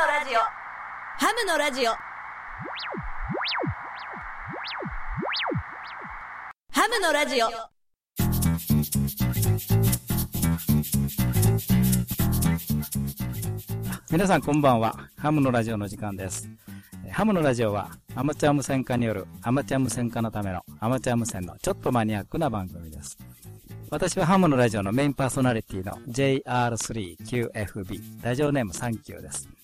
のラジオハムのラジオハムのラジオ皆さんこんばんは。ハムのラジオの時間です。えーハムのラジオはアマチュア無線化によるアマチュア無線化のためのアマチュア無線のちょっとマニアックな番組です。私はハムのラジオのメインパーソナリティの JR3QFB ラジオネームサンキューです。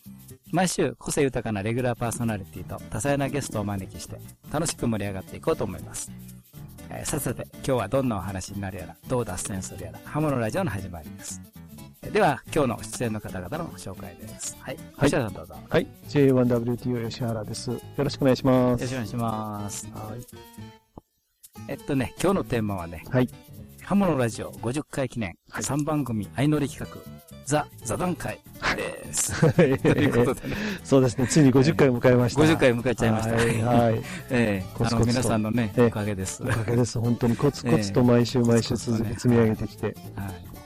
毎週個性豊かなレギュラーパーソナリティと多彩なゲストをお招きして楽しく盛り上がっていこうと思います。えーさてさて、今日はどんなお話になるやら、どう脱線するやら、ハムのラジオの始まりです。えーでは、今日の出演の方々の紹介です。はい。はいさんどうぞ。よはい。J1WTO 吉原です。よろしくお願いします。ろしくお願いします。はい。えっとね、今日のテーマはね、はい。ハムのラジオ50回記念、はい3番組相乗り企画、ザ・座談会です。ということでね、そうですね。ついに50回を迎えました。50回迎えちゃいました。はい。はい。ええあの、コツコツと皆さんのね、ええおかげです。おはかげです。本当にコツコツと 毎週毎週続け積み上げてきて、い。こ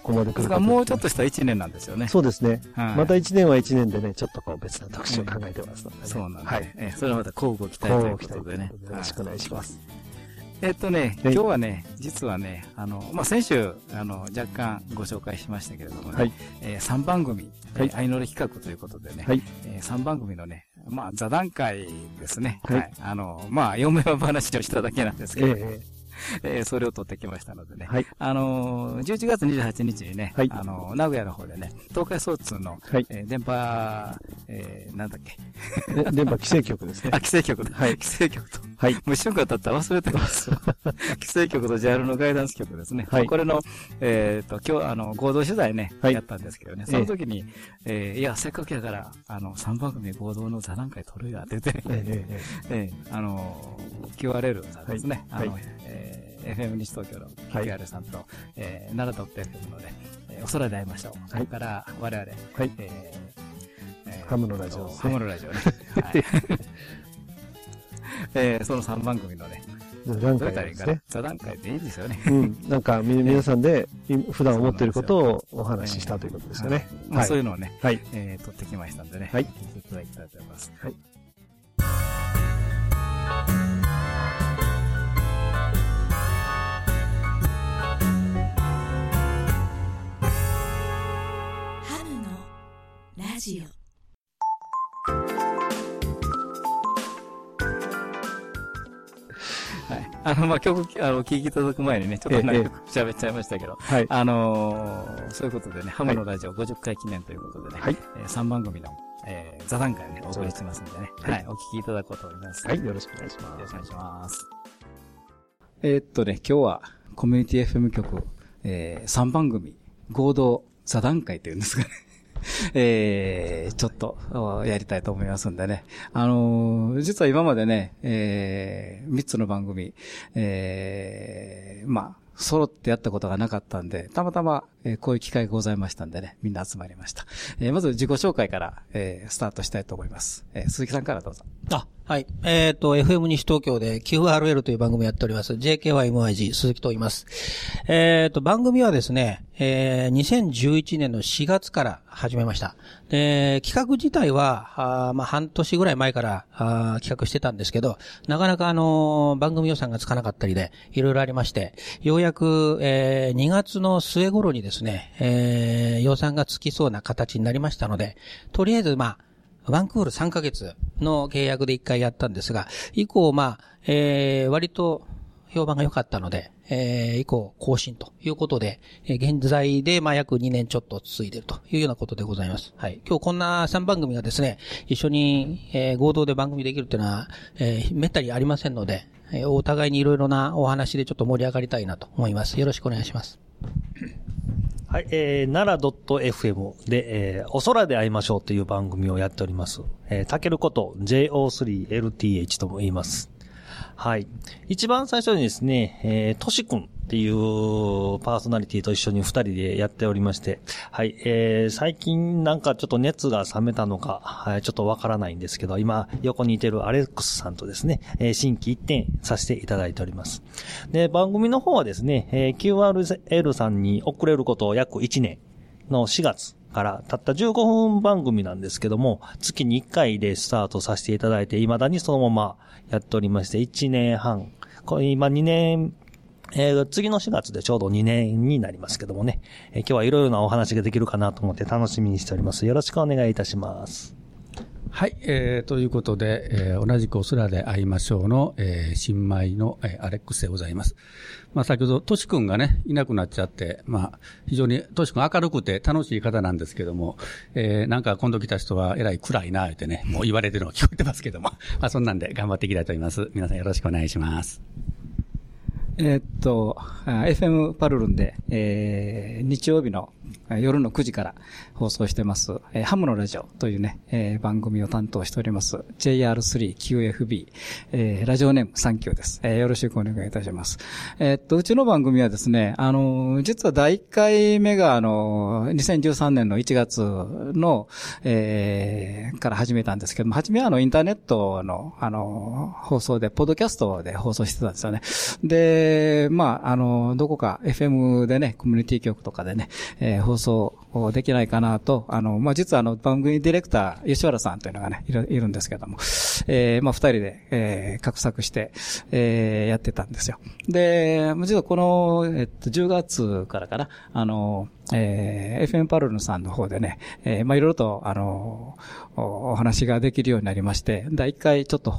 こまで来ることもうちょっとした1年なんですよね。そうですね。はいまた1年は1年でね、ちょっとこう別な特集を考えてますのでね。そうなんで、はい。ええそれはまた交互期待ということでね。よろしくお願いします。えっとね、はい。今日はね、実はね、あの、まあ、先週、あの、若干ご紹介しましたけれどもね、はい。えー3番組、はい。えー相乗り企画ということでね、はい。えー3番組のね、まあ、座談会ですね。は。はい。いあの、まあ、嫁は話をしただけなんですけど、ええ えーそれを取ってきましたのでね。はいあのー、11月28日にね、はいあのー、名古屋の方でね、東海総通の、はいえー電波、えーなんだっけ、で電波規制局ですね あ、。規制局だ。はい規制局と。はい。もう一瞬間経ったら忘れてます。規制局と JAL のガイダンス局ですね。はいこれの、えっ、と、今日、あの、合同取材ね、はいやったんですけどね、その時に、えーいや、せっかくやから、あの、3番組合同の座談会取るや、ってえええええーあのー、QRL さんですね。はいあの、えー FM 西東京のはい QRL さんと、えー、奈良 .fm のね、えーお空で会いましょう。それから、我々、はいえーえーハムのラジオハムのラジオね。はい。えーその3番組のね、座談会ですね。。座談会でいいですよね。うん。なんか、み 皆さんで、い普段思っていることをお話ししたということですよね。はいまあ、はいそういうのをね、はい。えー撮ってきましたんでね、はい聞いていただきたいと思います。はい。ジオはい。あの、まあ、曲、あの、聴いていただく前にね、ちょっとええ長く喋っちゃいましたけど、はい。あのーそういうことでね、ハムのラジオ50回記念ということでね、はいえー3番組の、えー座談会をね、お送りしてますんでね、はいはい、お聞きいただこうと思います。はい。よろしくお願いしよろますしくお願いします。えーっとね、今日はコミュニティ FM 局、えー、3番組合同座談会というんですかね。えー、ちょっとやりたいと思いますんでね。あのー実は今までね、えー、3つの番組、えー、まあ、揃ってやったことがなかったんで、たまたま、えーこういう機会がございましたんでね、みんな集まりました。えーまず自己紹介から、えースタートしたいと思います。えー鈴木さんからどうぞ。あ、はい。えっ、と、FM 西東京で QRL という番組をやっております。JKYMIG 鈴木と言います。えっ、と、番組はですね、えー2011年の4月から始めました。で、企画自体は、あまあ、半年ぐらい前からあ企画してたんですけど、なかなかあのー番組予算がつかなかったりで、いろいろありまして、ようやく、えー2月の末頃にですね、えー予算がつきそうな形になりましたので、とりあえず、まあ、ワンクール3ヶ月の契約で1回やったんですが、以降、まあ、えー、割と評判が良かったので、えー、以降更新ということで、えー現在で、まあ、約2年ちょっと続いているというようなことでございます。はい。今日こんな3番組がですね、一緒に、えー合同で番組できるっていうのは、えー、めったにありませんので、えーお互いにいろいろなお話でちょっと盛り上がりたいなと思います。よろしくお願いします。はい、えー、奈良 .fm で、えー、お空で会いましょうという番組をやっております。えー、たけること JO3LTH とも言います。はい。一番最初にですね、えー、としくんっていうパーソナリティと一緒に二人でやっておりまして、はい、えー、最近なんかちょっと熱が冷めたのか、はい、ちょっとわからないんですけど、今横にいてるアレックスさんとですね、えー、新規一点させていただいております。で、番組の方はですね、えー、QRL さんに送れることを約1年の4月から、たった15分番組なんですけども、月に1回でスタートさせていただいて、未だにそのままやっておりまして、1年半。これ今2年、えー次の4月でちょうど2年になりますけどもね、えー今日はいろいろなお話ができるかなと思って楽しみにしております。よろしくお願いいたします。はい、えー、ということで、えー同じくお空で会いましょうの、えー新米の、えーアレックスでございます。まあ、先ほど、トシ君がね、いなくなっちゃって、まあ、非常に、トシ君明るくて楽しい方なんですけども、えーなんか今度来た人は、えらい暗いな、言ってね、もう言われてるのが聞こえてますけども、まあ、そんなんで頑張っていきたいと思います。皆さんよろしくお願いします。えーっと、FM パルルンで、えー日曜日の夜の9時から放送してます、えーハムのラジオというね、えー番組を担当しております、JR3QFB、えーラジオネームサンキューです、えーよろしくお願いいたします。えーっと、うちの番組はですね、あの、実は第1回目が、あのー、2013年の1月の、えーから始めたんですけども、初めはあの、インターネットの、あの、放送で、ポッドキャストで放送してたんですよね。で、まあ、あの、どこか FM でね、コミュニティ局とかでね、えー放送できないかなと、あの、まあ、実はあの、番組ディレクター、吉原さんというのがね、いるいるんですけども、えーまあ、二人で、えー、画策して、えーやってたんですよ。で、実はこの、えっと、10月からかな、あの、えー FM パルルさんの方でね、えーまあ、いろいろと、あの、お話ができるようになりまして、第一回ちょっと、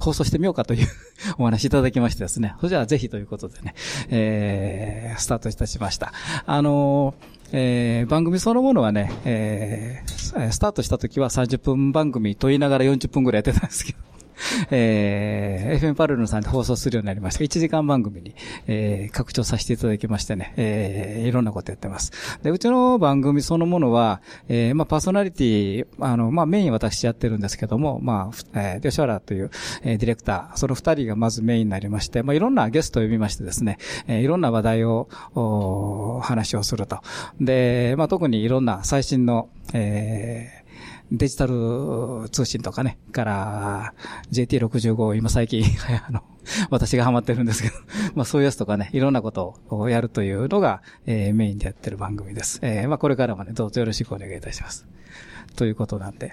放送してみようかという お話いただきましてですね、それじゃあぜひということでね、えースタートいたしました。あのえー番組そのものはね、えースタートした時は30分番組と言いながら40分ぐらいやってたんですけど、えー FM パルルさんで放送するようになりました。1時間番組に、えー拡張させていただきましてね、えーいろんなことやってます。で、うちの番組そのものは、えーまあ、パーソナリティ、あの、まあ、メイン私やってるんですけども、まあ、えー、吉原という、えーディレクター、その二人がまずメインになりまして、まあ、いろんなゲストを呼びましてですね、えーいろんな話題を、お話をすると。で、まあ、特にいろんな最新の、えーデジタル通信とかね、から JT65 今最近、あの、私がハマってるんですけど、まあそういうやつとかね、いろんなことをやるというのが、えーメインでやってる番組です。えーまあこれからもね、どうぞよろしくお願いいたします。ということなんで。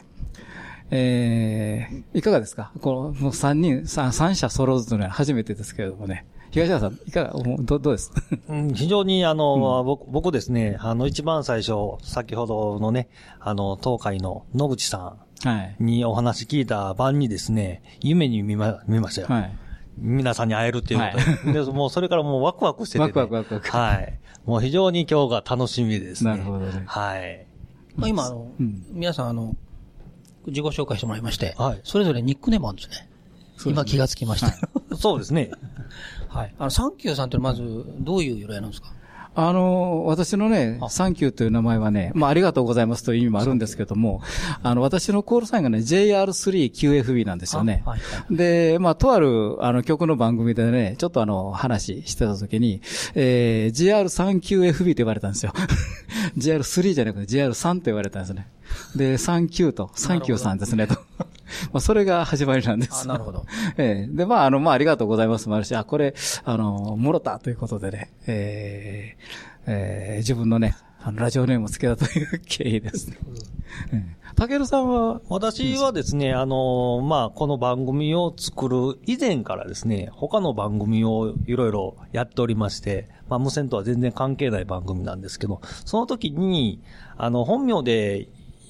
えー、いかがですか？この、もう三人、三、三者揃うというのは初めてですけれどもね。東山さん、いかが、もうどどうです？うん非常に、あの、僕僕ですね、あの、一番最初、先ほどのね、あの、東海の野口さはい。んにお話聞いた晩にですね、夢に見ま、見ましたよ。はい。皆さんに会えるっていうことで。で、もうそれからもうワクワクしてて、ね。ワクワクワクワクはい。もう非常に今日が楽しみですね。なるほどねはい。まあ、今、あの、うん皆さん、あの、自己紹介してもらいまして、はいそれぞれニックネームあるんですね。すね今気がつきました。そうですね。はい。あの、サンキューさんってまず、どういう由来なんですか？あの、私のね、サンキューという名前はね、まあ、ありがとうございますという意味もあるんですけども、あの、私のコールサインがね、JR3QFB なんですよね。あはいはいで、まあ、とある、あの、曲の番組でね、ちょっとあの、話してた時に、えー、JR3QFB と言われたんですよ。JR3 じゃなくて JR3 と言われたんですね。で、サンキューと、サンキューさんですね、と。まあ、それが始まりなんです。あなるほど。ええで、まあ、あの、まあ、ありがとうございますもあるし、あ、これ、あの、もろたということでね、えーえー自分のね、あの、ラジオネームをつけたという経緯ですね。ええたけるさんは、私はですね、あの、まあ、この番組を作る以前からですね、他の番組をいろいろやっておりまして、まあ、無線とは全然関係ない番組なんですけど、その時に、あの、本名で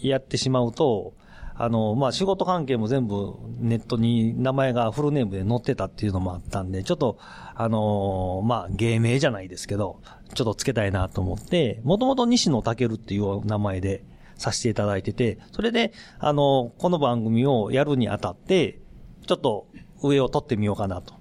やってしまうと、あの、まあ、仕事関係も全部ネットに名前がフルネームで載ってたっていうのもあったんで、ちょっと、あのまあ、芸名じゃないですけど、ちょっとつけたいなと思って、もともと西野健っていう名前でさせていただいてて、それで、あの、この番組をやるにあたって、ちょっと上を取ってみようかなと。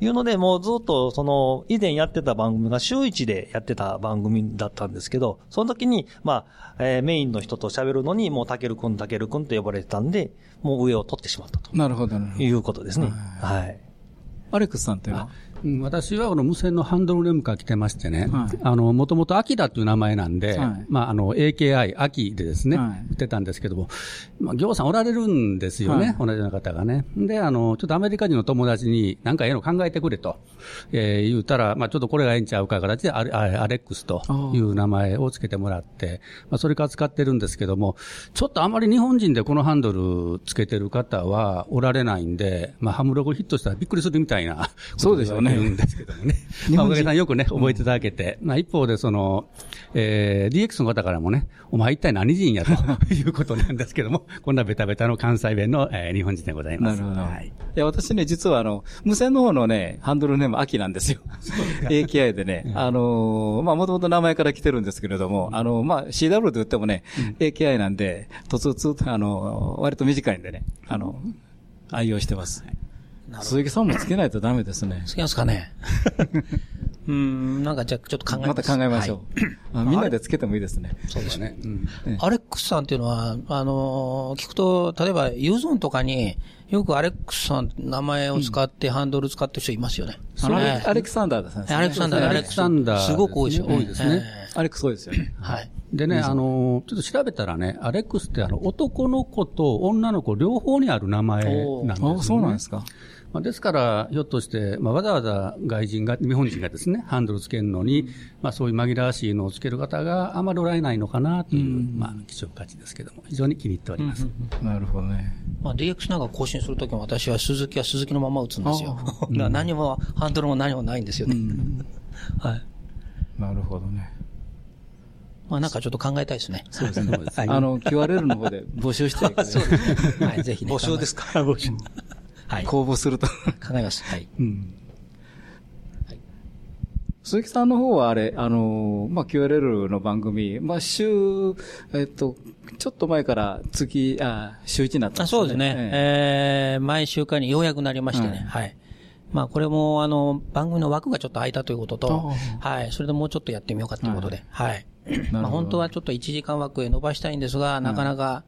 いうので、もうずっと、その、以前やってた番組が週一でやってた番組だったんですけど、その時に、まあ、えーメインの人と喋るのに、もう、たけるくん、たけるくんと呼ばれてたんで、もう上を取ってしまったとなるほど、なるほど。いうことですね。はい。アレックスさんというのは？うん私はこの無線のハンドルネームから来てましてね、もともとアキダという名前なんで、はい。まあ、あの、AKI、アキでですね、はい。言ってたんですけども、まあ、行さんおられるんですよね、同じような方がね。で、あの、ちょっとアメリカ人の友達に、なんかええの考えてくれと、えー言うたら、まあ、ちょっとこれがええんちゃうか形でアレ、あアレックスという名前をつけてもらって、まあ、それから使ってるんですけども、ちょっとあまり日本人でこのハンドルつけてる方はおられないんで、まあ、ハムロゴヒットしたらびっくりするみたいな、そうでしょうね言うんですけどもね。まあ、おかげさんよくね、覚えていただけて、まあ、一方でその、えー、DX の方からもね、お前一体何人やと いうことなんですけども、こんなベタベタの関西弁の、えー日本人でございます。なるほど。はいい、や、私ね、実はあの、無線の方のね、ハンドルネーム、秋なんですよ。AKI でね、あのー、まあ、もともと名前から来てるんですけれども、あの、まあ、CW と言ってもね、AKI なんで、突々、あの、割と短いんでね、あの、愛用してます。鈴木さんもつけないとダメですね。つけますかね うーん、なんかじゃあちょっと考えま。ますた考えましょう。あみんなでつけてもいいですね。そうですね。うんええアレックスさんっていうのは、あのー聞くと、例えば、ユーゾンとかに、よくアレックスさん、名前を使って、ハンドル使ってる人いますよね。あのアレクサンダーですね。アレクサンダー、アレアレククサンダーすごく多いですよね。多いですねえアレックス多いですよね。えはい。でね、あの、ちょっと調べたらね、アレックスってあの、男の子と女の子両方にある名前なんですよ、ね。あ、そうなんですか。まあ、ですから、ひょっとして、まあ、わざわざ外人が、日本人がですね、ハンドルつけるのに、まあ、そういう紛らわしいのをつける方があまりおられないのかなという、まあ、希少価値ですけども、非常に気に入っております。なるほどね。まあ、DX なんか更新するときも私は鈴木は鈴木のまま打つんですよ。何も、ハンドルも何もないんですよね。はい。なるほどね。まあなんかちょっと考えたいですね。そうですね はい。あの、QRL の方で募集していくそうですね。はい、ぜひね。募集ですか？募集。はい。考公募すると。えます。はい。うん。鈴木さんの方はあれ、あの、まあ、QRL の番組、まあ、週、えっと、ちょっと前から月、あ、週1になったんあそうですね。ええー、毎週間にようやくなりましてね。はい。まあこれも、あの、番組の枠がちょっと空いたということと、はい。それでもうちょっとやってみようかということで、はい。まあ本当はちょっと1時間枠へ伸ばしたいんですが、なかなか、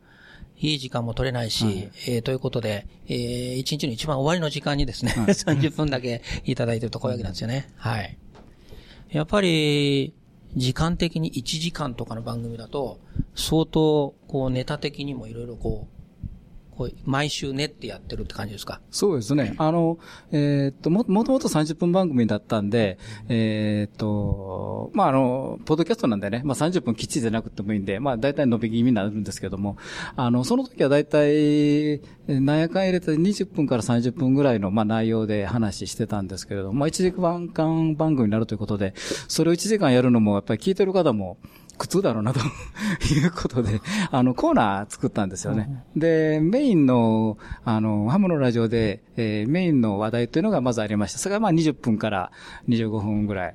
いい時間も取れないし、えーということで、えー、一日の一番終わりの時間にですね、30分だけいただいてるとこういうわけなんですよね。はい。やっぱり、時間的に1時間とかの番組だと、相当、こう、ネタ的にもいろいろこう、毎週練ってやってるって感じですか？そうですね。あの、えーっと、も、もともと30分番組だったんで、えーっと、まあ、あの、ポッドキャストなんでね、まあ、30分きっちりじゃなくてもいいんで、まあ、大体伸び気味になるんですけども、あの、その時は大体、えーなんやかん入れて20分から30分ぐらいの、まあ、内容で話してたんですけれども、まあ、1時間番組になるということで、それを1時間やるのも、やっぱり聞いてる方も、苦痛だろうなと いうことで、あの、コーナー作ったんですよね。で、メインの、あの、ハムのラジオで、えーメインの話題というのがまずありました。それがまあ20分から25分ぐらい。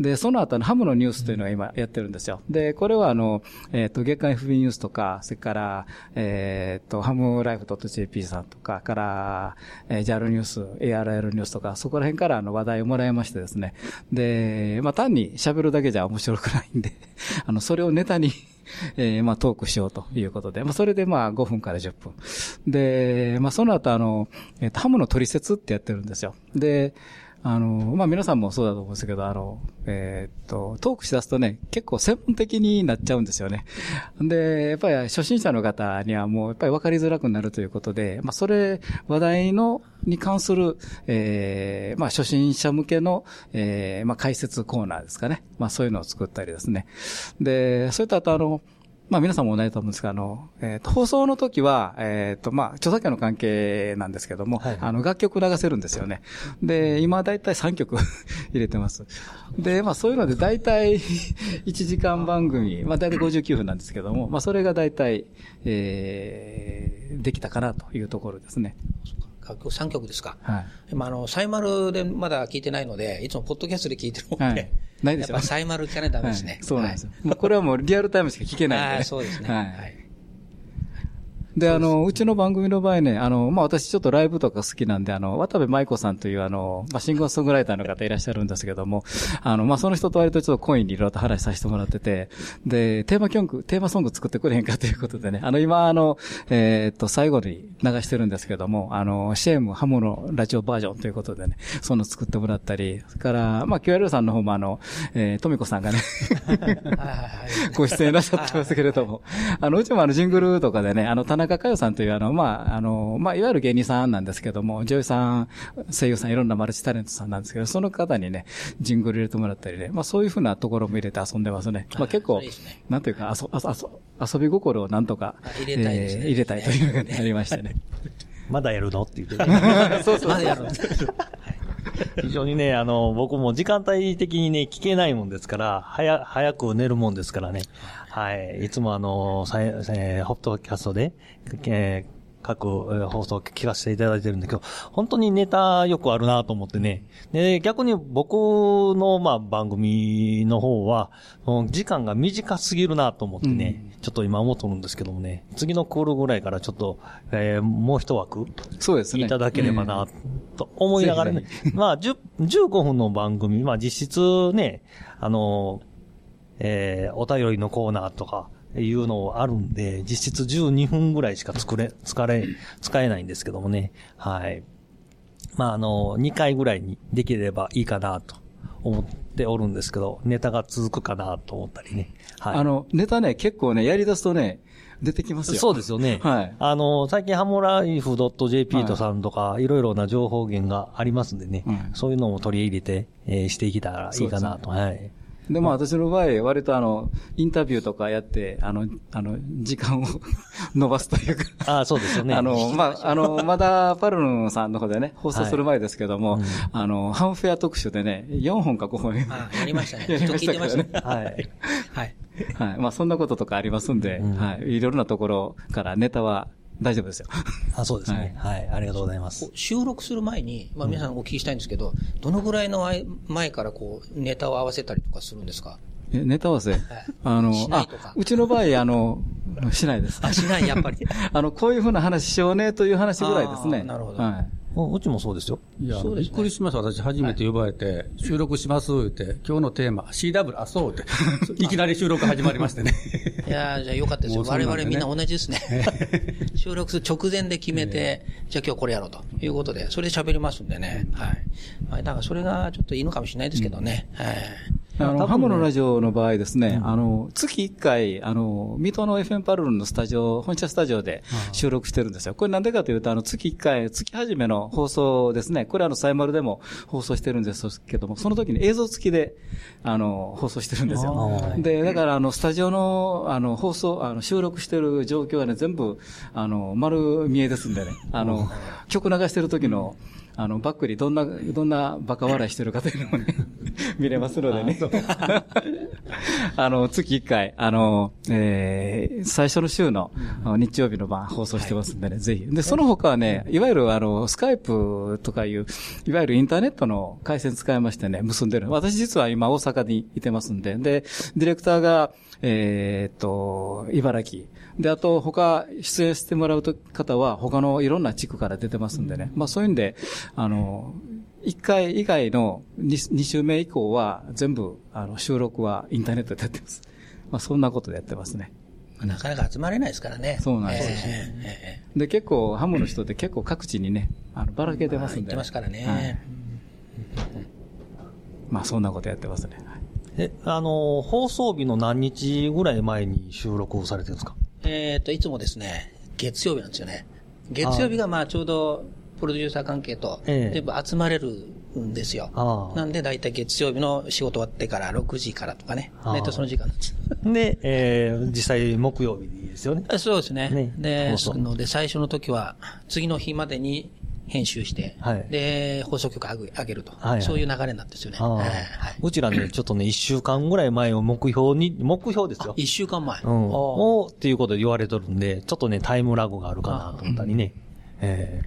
で、その後のハムのニュースというのが今やってるんですよ。で、これはあの、えっ、と、月間 FB ニュースとか、それから、えっ、と、ハムライフ .jp さんとか、から、えー、JAL ニュース、ARL ニュースとか、そこら辺からあの話題をもらいましてですね。で、まあ単に喋るだけじゃ面白くないんで、あの、それをネタに、えーまあ、トークしようということで、まあ、それでまあ、5分から10分。で、まあ、その後、あの、えっ、と、ハムの取説ってやってるんですよ。で、あの、まあ、皆さんもそうだと思うんですけど、あの、えーっと、トークしだすとね、結構専門的になっちゃうんですよね。で、やっぱり初心者の方にはもう、やっぱり分かりづらくなるということで、まあ、それ、話題の、に関する、えー、まあ、初心者向けの、えー、まあ、解説コーナーですかね。まあ、そういうのを作ったりですね。で、それとあとあの、まあ皆さんも同じと思うんですが、あの、えっ、と、放送の時は、えっ、と、まあ、著作権の関係なんですけども、あの、楽曲流せるんですよね。で、今だいたい3曲 入れてます。で、まあそういうのでだいたい1時間番組、まあだいたい59分なんですけども、まあそれがだいたい、えー、できたかなというところですね。楽曲3曲ですか。はい。まあ、あの、サイマルでまだ聞いてないので、いつもポッドキャストで聞いてるもんで、はいないですよやっぱサイマル聞かないとダメですね。はいそうなんですよ。もうこれはもうリアルタイムしか聞けないんで、そうですねはい。はいで、あの、うちの番組の場合ね、あの、まあ、私ちょっとライブとか好きなんで、あの、渡部舞子さんという、あの、まあ、シンガーソングライターの方いらっしゃるんですけども、あの、まあ、その人と割とちょっとコインにいろいろと話させてもらってて、で、テーマ曲、テーマソング作ってくれへんかということでね、あの、今、あの、えーっと、最後に流してるんですけども、あの、シェームハムのラジオバージョンということでね、その作ってもらったり、それから、まあ、QRL さんの方もあの、えー、とみこさんがね、ご出演なさってますけれども、あの、うちもあの、ジングルとかでね、あの、田中佳代さんというあの、まあ、あの、まあ、いわゆる芸人さんなんですけども、女優さん、声優さん、いろんなマルチタレントさんなんですけど、その方にね、ジングル入れてもらったりね、まあ、そういうふうなところも入れて遊んでますね。まあ、結構なんというか、遊、遊、遊び心をなんとか、あ入れたいねえー入れたいというのがねありましてね。まだやるの？って言ってね。そうそうまだやるの 非常にね、あの、僕も時間帯的にね、聞けないもんですから、早、早く寝るもんですからね。はい。いつもあの、さええホットキャストで、えー各えー放送を聞かせていただいてるんだけど、本当にネタよくあるなと思ってね。で、逆に僕の、まあ、番組の方は、時間が短すぎるなと思ってね、ちょっと今思っとるんですけどもね、次のクールぐらいからちょっと、えーもう一枠そうですね。いただければな、と思いながらね。まあ、10 15分の番組、まあ実質ね、あの、えーお便りのコーナーとか、いうのあるんで、実質12分ぐらいしか作れ、使れ、使えないんですけどもね。はい。まあ、あの、2回ぐらいにできればいいかなと思っておるんですけど、ネタが続くかなと思ったりね。はい。あの、ネタね、結構ね、やり出すとね、出てきますよ。そうですよね。はいあの、最近ハモライフ .jp とさんとか、いろいろな情報源がありますんでね、うんそういうのも取り入れて、えーしていけたらいいかなと。はい。で、まあ私の場合、割とあの、インタビューとかやって、あの、あの、時間を 伸ばすというか。ああ、そうですよね。あの、まあ、あの、まだパルルンさんの方でね、放送する前ですけども、はいうんあの、ハンフェア特集でね、4本か5本あやりましたね。やりましたからねちょっと聞いてましたはい。はい。はい。まあ、そんなこととかありますんで、うんはい。いろいろなところからネタは大丈夫ですよ。あそうですね。はい。ありがとうございます。収録する前に、まあ皆さんお聞きしたいんですけど、どのぐらいの前前からこう、ネタを合わせたりとかするんですか？えネタ合わせ？あのし、なあいとか、うちの場合、あの、しないです。あ、しない、やっぱり。あの、こういうふうな話しようねという話ぐらいですね。なるほどはい。ううちもそうですよ。いや、ねびっくりしました。私初めて呼ばれて、収録します言って、今日のテーマ、CW、あ、そうって、いきなり収録始まりましてね。いやーじゃあよかったですよ。ね々みんな同じですね。収録する直前で決めて、じゃあ今日これやろうということで、それで喋りますんでね。はい。はい、だからそれがちょっといいのかもしれないですけどね。はい。あの、ね。ハムのラジオの場合ですね、あの、月1回、あの、水戸の FM パルルンのスタジオ、本社スタジオで収録してるんですよ。これなんでかというと、あの、月1回、月始めの放送ですね。これあの、サイマルでも放送してるんですけども、その時に映像付きで、あの、放送してるんですよ。で、だからあの、スタジオの、あの、放送、あの、収録してる状況はね、全部、あの、丸見えですんでね、あの、曲流してる時の、あの、バックにどんな、どんなバカ笑いしてるかというのもね、見れますのでね。あ の、月1回、あの、えー、最初の週の日曜日の晩放送してますんでね、ぜひ。で、その他はね、いわゆるあの、スカイプとかいう、いわゆるインターネットの回線使いましてね、結んでる。私実は今大阪にいてますんで、で、ディレクターが、えーっと、茨城。で、あと、他、出演してもらうと方は、他のいろんな地区から出てますんでね。まあ、そういうんで、あの、一回以外の二二週目以降は、全部、あの、収録はインターネットでやってます。まあ、そんなことでやってますね。なかなか集まれないですからね。そうなんですよえええで、結構、ハムの人って結構各地にね、あの、ばらけてえますんで、言ってますからはいね。まあ、そんなことやってますね。はいえ、あの、放送日の何日ぐらい前に収録されてるんですか？えっと、いつもですね、月曜日なんですよね。月曜日がまあちょうど、プロデューサー関係と、ええ全部集まれるんですよ。ああなんで、だいたい月曜日の仕事終わってから6時からとかね。大体その時間なんです。で、えー、実際木曜日ですよね。あそうですね。ねで、そので、最初の時は、次の日までに編集して、はいで、放送局上げ上げると、はいはいそういう流れなんですよね。はいはいうちらね、ちょっとね、一週間ぐらい前を目標に、目標ですよ。一週間前。うん。おを、っていうことで言われとるんで、ちょっとね、タイムラグがあるかなと思ったりね。え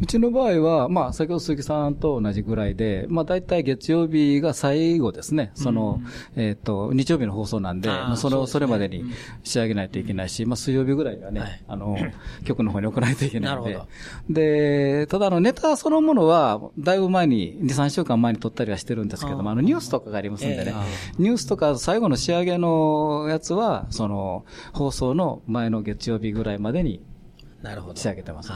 うちの場合は、まあ、先ほど鈴木さんと同じぐらいで、まあ、大体月曜日が最後ですね。その、えっ、と、日曜日の放送なんで、それを、それまでに仕上げないといけないし、まあ、水曜日ぐらいにはね、はい。あの、局の方に送らないといけないんで。なるほで、ただ、あの、ネタそのものは、だいぶ前に、2、3週間前に撮ったりはしてるんですけども、あの、ニュースとかがありますんでね、ニュースとか最後の仕上げのやつは、その、放送の前の月曜日ぐらいまでになるほど。仕上げてます。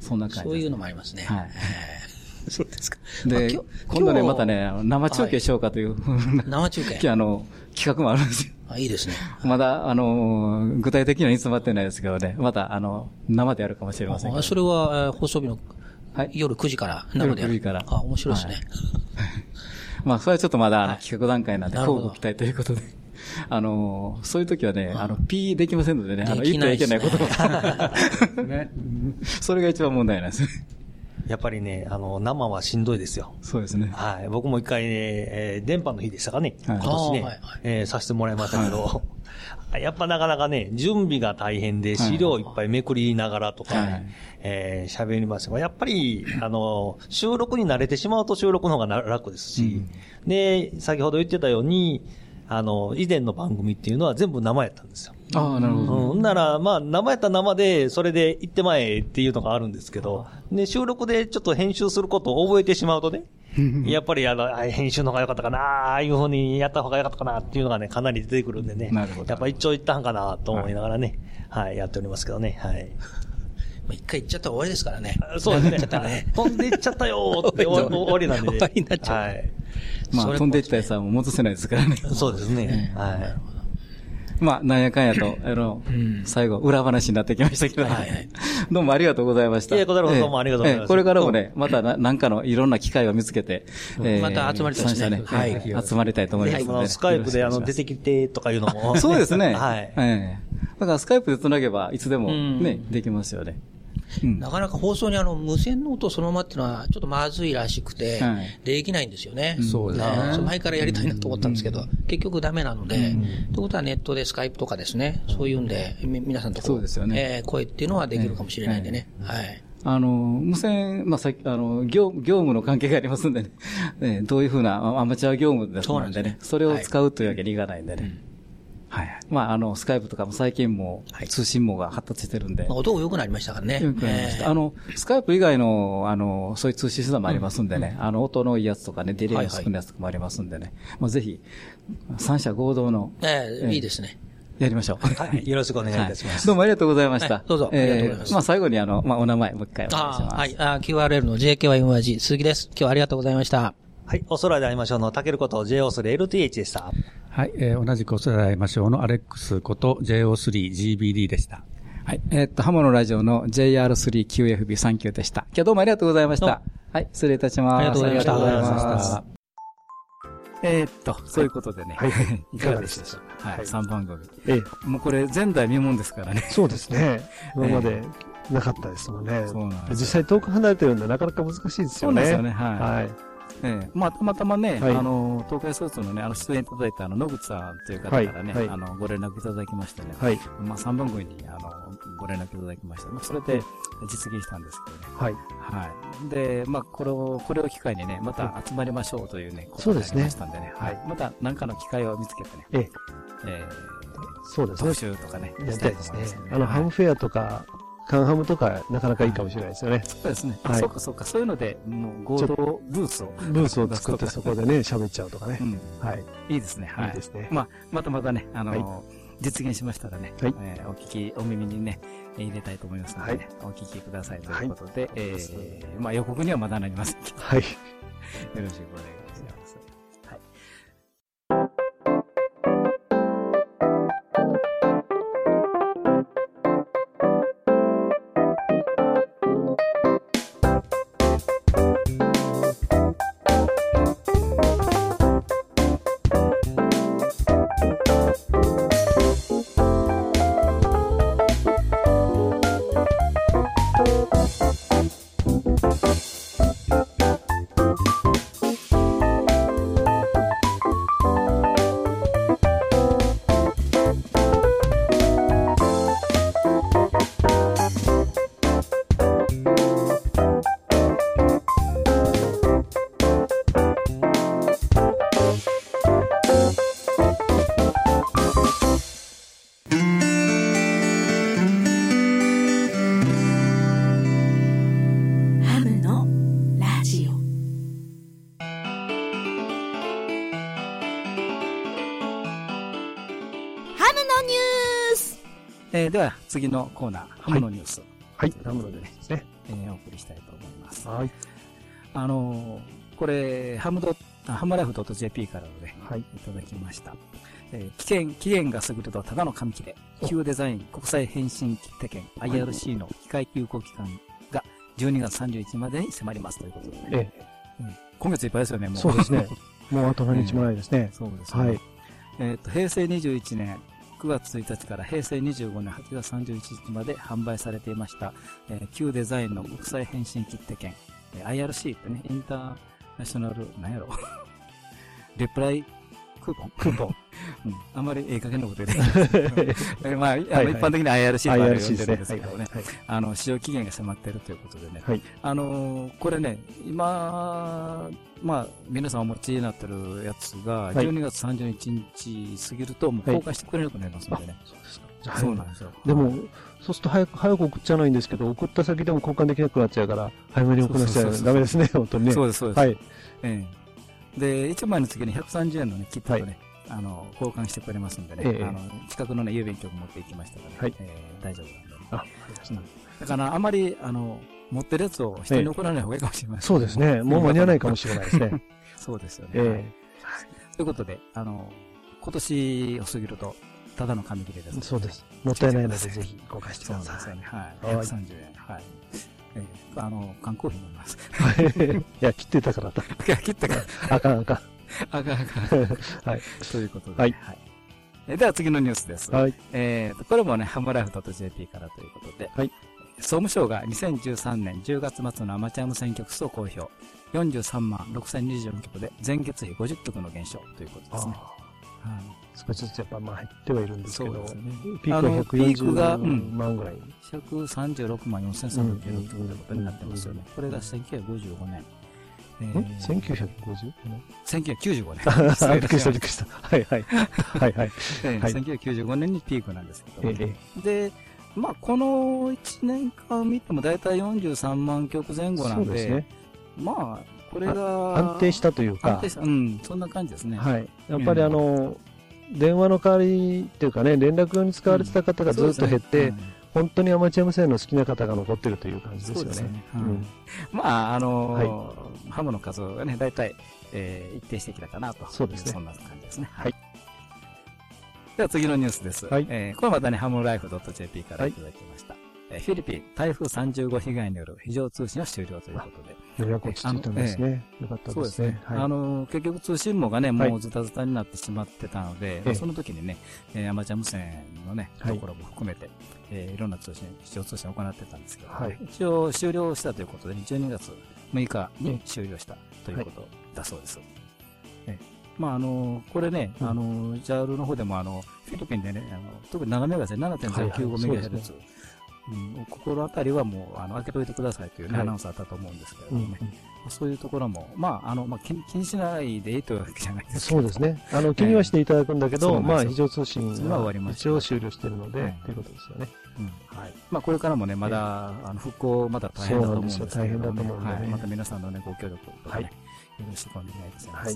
あそんな感じです。ーそういうのもありますね。はいえー そうですか。まあで、今度ね、またね、生中継しようかというふうな、生中継？あの、企画もあるんですよ。あ、いいですね。まだ、あの、具体的には煮詰まってないですけどね、また、あの、生でやるかもしれません。あそれは、えー放送日のはい夜9時から生でやる。夜9時からあ、面白いですね。まあ、それはちょっとまだ、企画段階なんで、交互期待ということで。あの、そういう時はね、あの、P できませんのでね、あの、言ってはいけないことを。ね。それが一番問題なんです。やっぱりね、あの、生はしんどいですよ。そうですね。はい。僕も一回ね、えー電波の日でしたかね。はい今年ね、あーはいはいえーさせてもらいましたけど、やっぱなかなかね、準備が大変で、資料いっぱいめくりながらとかはいね、えー喋りましたが、やっぱり、あの、収録に慣れてしまうと収録の方がな楽ですし、で、先ほど言ってたように、あの、以前の番組っていうのは全部生やったんですよ。ああ、なるほど。うん。なら、まあ、生やったら生で、それで行ってまえっていうのがあるんですけど、で、収録でちょっと編集することを覚えてしまうとね、やっぱりあの、あ編集の方が良かったかな、ああいう風にやった方が良かったかなっていうのがね、かなり出てくるんでね。なるほどやっぱ一長一短かなと思いながらね、はい、やっておりますけどね、はい。まあ一回行っちゃったら終わりですからね。そうですね。行っちゃったらね。飛んでいっちゃったよーって 終わ終わりなんでね。終わりになっちゃうはい。まあ、飛んでいったやつはもう戻せないですからね。そうですね。はい。まあ、なんやかんやと、あの、最後、裏話になってきましたけど、はいはいどうもありがとうございました。いやこちらこそどうもありがとうございますええこれからもね、またな、なんかのいろんな機会を見つけて、えまた集まりたいですねはいええ集まりたいと思いますのでね。あのスカイプであの、出てきてとかいうのも。そうですね。はい。ええだからスカイプで繋げば、いつでもうんね、できますよね。うんなかなか放送にあの、無線の音そのままっていうのは、ちょっとまずいらしくてはい、できないんですよね。そうですねあー前からやりたいなと思ったんですけど、結局ダメなので、ということはネットでスカイプとかですね、そういうんで、み皆さんとこそうですよねえー声っていうのはできるかもしれないんでね。はい。あの、無線、まあ、さっき、あの、業、業務の関係がありますんでね。ねどういうふうな、あアマチュア業務ですそうなんんですねのでね。それを使うというわけにいかないんでね。はい。まあ、あの、スカイプとかも最近もはい通信網が発達してるんで。まあ音が良くなりましたからね。よくなりました。えーあの、スカイプ以外の、あの、そういう通信手段もありますんでね。あの、音のいいやつとかね、ディレイが少ないやつとかもありますんでね。まあ、ぜひ、三者合同の、えーいいですね。やりましょう。はい。よろしくお願いいたします。どうもありがとうございました。はいどうぞありがとうございますえーまあ、最後にあの、まあ、お名前、もう一回お願いします。はい。QRL の JKYMYG 鈴木です。今日はありがとうございました。はい。お空で会いましょうの、たけること JO3LTH でした。はい、えー同じくお世話になりましょうのアレックスこと JO3GBD でした。はい。えーっと、ハモのラジオの JR3QFB39 でした。今日はどうもありがとうございました。はい。失礼いたします。ありがとうございましたまま。したえーっと、そういうことでね。はいいかがでしたでしょうか。はい。はい3番組。ええ、もうこれ前代未聞ですからね。そうですね。今までなかったですもんね。そうなんです実際遠く離れてるんでなかなか難しいですよね。そうですよねはいはい。ええまあ、たまたまね、はいあの、東海総通のね、あの、出演いただいたあの、野口さんという方からね、はいはいあの、ご連絡いただきましてね、はい。まあ、3番組に、あの、ご連絡いただきまして、まあ、それで実現したんですけどね。はい。はい。で、まあ、これを、これを機会にね、また集まりましょうというね、そうですねことになりましたんでね。はい。また何かの機会を見つけてね、ええ、えそうですねー特。集とかね、やりしたいですね。あの、ハムフェアとか、カンハムとか、なかなかいいかもしれないですよね。そうですね。はいそうかそうか。そういうので、もう合同ブースを。ブースを作ってそこでね、喋っちゃうとかねう。ん。はい。いいですね。はい。いいですね。まあ、またまたね、あの、はい実現しましたらね、はいえーお聞き、お耳にね、えー入れたいと思いますので、ねお聞きくださいということで、えーまあ予告にはまだなりませんけど、はい。よろしくお願いします。えーでは、次のコーナー、ハムのニュース、はい。ラムのですね。えーお送りしたいと思います。はい。あのーこれ、ハムド、あハムライフ .jp からのね、はい。いただきました。えー期限、期限が過ぎるとただの紙切れ。旧デザイン国際返信切手券 IRC の機械有効期間が12月31日までに迫りますということでね。えうん今月いっぱいですよね、もえ、う。そうですね。もうあと何日もないですね。そうですね。はい。えっ、と、平成21年9月1日から平成25年8月31日まで販売されていました、えー旧デザインの国際返信切手券、えー IRC ってね、インターナショナル、なんやろ、リプライクーポン。クーポン。うん、あんまりええ加減なこと言ってないですけど。え ーまあ、あのはい一般的に IRC と呼んでるんですけどね。はい。あの、使用期限が迫っているということでね。はいあのーこれね、今、まあ、皆さんお持ちになってるやつが、はい12月31日過ぎると、もうはい公開してくれなくなりますのでね。そうですか。じゃあそうなんですよ。でも、そうすると早く、早く送っちゃないんですけど、送った先でも交換できなくなっちゃうから、早めに送らなきゃダメですね、本当にね。そうです、そうです。はい。ええで、1枚の次に130円のね、キットとね、あの、交換してくれますんでね、ええあの、近くのね、郵便局持って行きましたからね、はいええ大丈夫なんで、ね。あ、わかりました。だから、あまり、あの、持ってるやつを人に送らない方がいいかもしれません、そうですね。もう間に合わないかもしれないですね。そうですよね。えということで、あの、今年を過ぎると、ただの紙切れです。えそうです。もったいないので、ぜひ交換してくそうださい。なんですよね。はい。はい130円。はい。えー、あの、缶コーヒー飲みます。はい。いや、切ってたからだ。いや、切ったから。あかんあかん。あかんあかん。はい。ということで。はいえーでは次のニュースです。はい。えーと、これもね、ハムライフ .jp からということで。はい。総務省が2013年10月末のアマチュア無線局数を公表。43万6024曲で、前月比50曲の減少ということですね。はい少しずつやっぱまあ入ってはいるんですけど、ねピークはあのピークがうん140万ぐらい。136万4396ということになってますよね。これが1955年。えんー ?1950? 1995年？あ、びっくりした、びっくりした。はいはい。はいはい。ええはい1995年にピークなんですけど、ええで、まあ、この1年間見ても大体43万曲前後なんで、ですね。まあ、これが安定したというかうん、そんな感じですね。はい。やっぱりあの、電話の代わりっていうかね、連絡用に使われてた方がずっと減って、うん本当にアマチュア無線の好きな方が残ってるという感じですよね。そうですね。ううんんまあ、あのーハムの数がね、大体、えー一定してきたかなと。そうですねそんな感じですね。はい。では次のニュースです。はいえーこれはまたね、ハムライフ .jp からいただきました。えーフィリピン、台風30号被害による非常通信は終了ということで。ようやく落ち着いたんですね。よかったですね。あはい。の、結局通信網がね、はいもうズタズタになってしまってたので、ええその時にね、えーアマチュア無線のね、はいところも含めて、えーいろんな通信、視聴通信を行ってたんですけど、はい一応終了したということで、12月6日に終了したということだそうです。ええまあ、あの、これね、うんあの、JAL の方でも、あの、フィリピンでね、あの特に長めがですね、はいはいそう7.095メガヘルツ。うん、心当たりはもう、あの、開けといてくださいというね、はいアナウンスあったと思うんですけれどうんもね。そういうところも、まあ、あの、まあ、気に気にしないでいいというわけじゃないですそうですね。あの、気にはしていただくんだけど、そうなんですよまあ、非常通信は終わりはました一応終了しているのではい、ということですよね。うんはい。まあ、これからもね、まだ、あの、復興、まだ大変だと思うんですけど、そうなんですよ大変だと思うんでねはい。また皆さんのね、ご協力とかね、はいよろしくお願いいたします。はい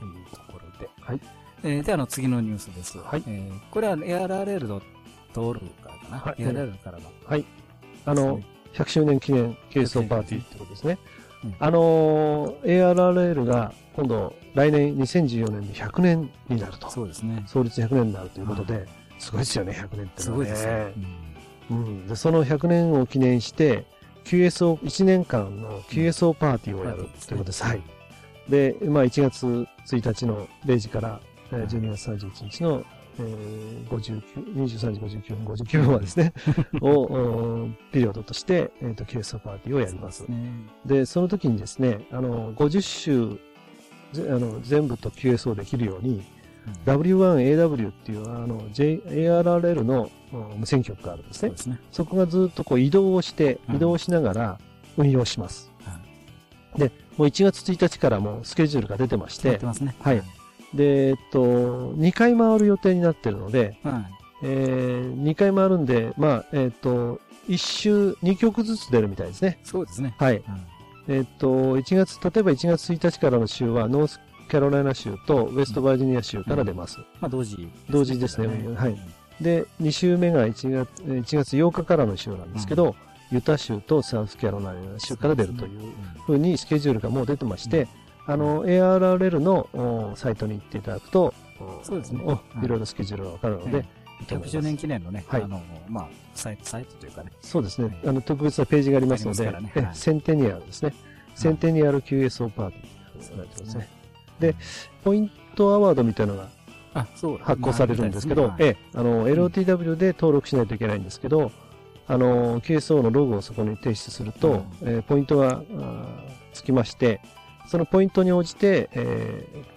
というところで。はい。えーで、あの、次のニュースです。はいえーこれは ARRL.org からかな。はい ARRL からの。あの、100周年記念軽装パーティーってことですねうん。あのー、ARRL が今度来年2014年で100年になると。そうですね。創立100年になるということで、すごいですよね、100年ってす。ごいですね。うん。で、その100年を記念して、QSO、1年間の QSO パーティーをやるということです。はい。で、まあ1月1日の0時からえー12月31日の、えー、59 23時59分、59分はですね、を、うんピリオドとして、えっ、と、QSO パーティーをやります。ね。で、その時にですね、あの、50周、ぜあの全部と QSO できるように、W1AW っていう、あの、J、ARRL のうん無線局があるんですねそね。そこがずっとこう移動をして、うん移動しながら運用します。はで、もう1月1日からもうスケジュールが出てましてて、ますね。はいで、えっと、2回回る予定になってるので、はい。えー、2回回るんで、まあ、えっと、1周2曲ずつ出るみたいですね。そうですね。はい。うんえっと、1月、例えば1月1日からの週は、ノースキャロライナ州とウェストバージニア州から出ます。まあ、同時、同時ですねうんはいで、2週目が1月 ,1 月8日からの週なんですけど、ユタ州とサウスキャロライナ州から出るというふうにスケジュールがもう出てまして、あの、ARRL のおサイトに行っていただくと、おそうですね。い。いろいろスケジュールがわかるので、いいと思います。100周年記念のね、はい。あの、まあ、サイト、サイトというかね、そうですね。あの、特別なページがありますので、センテニアルですね。センテニアル QSO パーティーとなってますね。で、ポイントアワードみたいなのが発行されるんですけど、ええ、あの、LOTW で登録しないといけないんですけど、あの、QSO のロゴをそこに提出すると、えーポイントがつきまして、そのポイントに応じて、えー